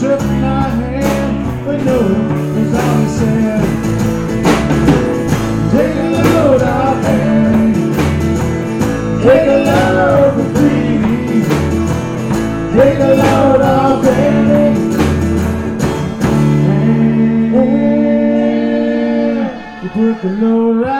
shook my hand, but no, was all he said. Take a load off me, take a load of grief. take a load off me. Hey, you took a load off.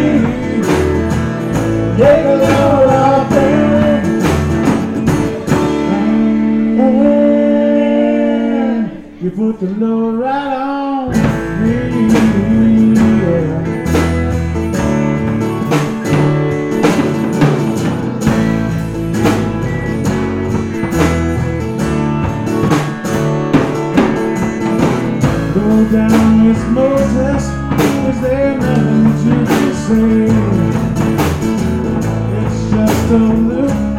the load right on me. Go down Moses, there say? It's just a loop.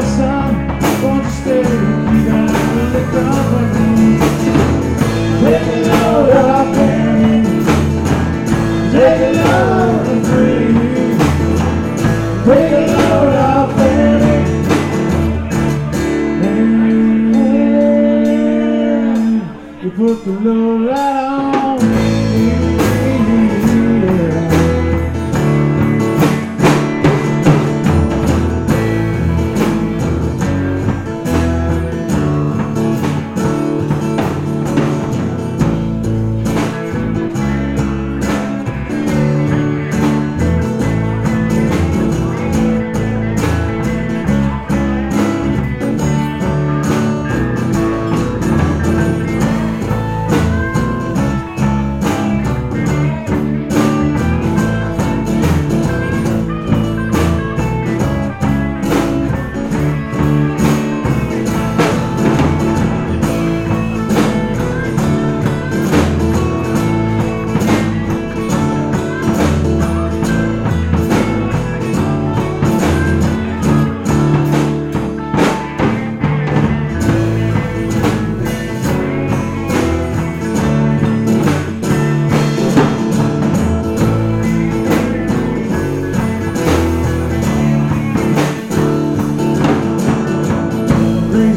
first time.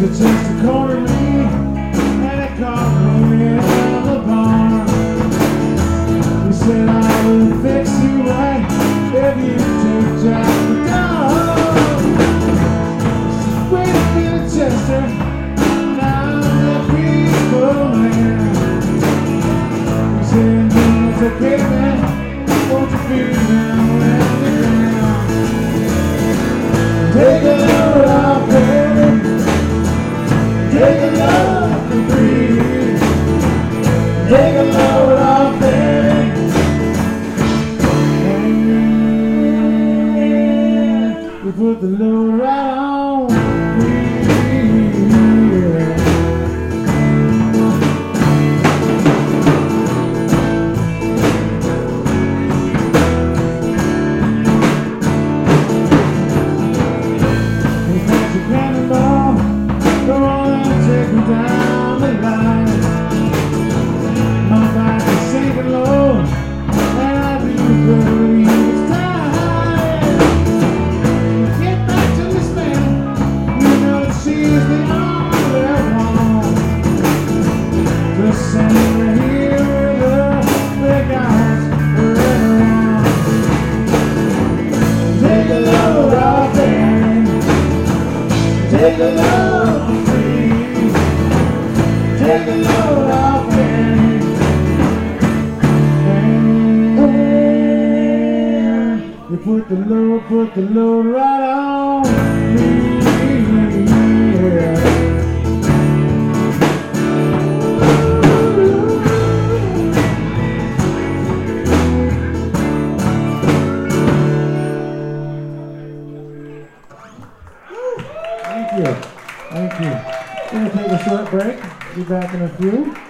could taste the cold. we put the load right on. You put the load, put the load right on me. Thank you. Thank you. We're going to take a short break. Be back in a few.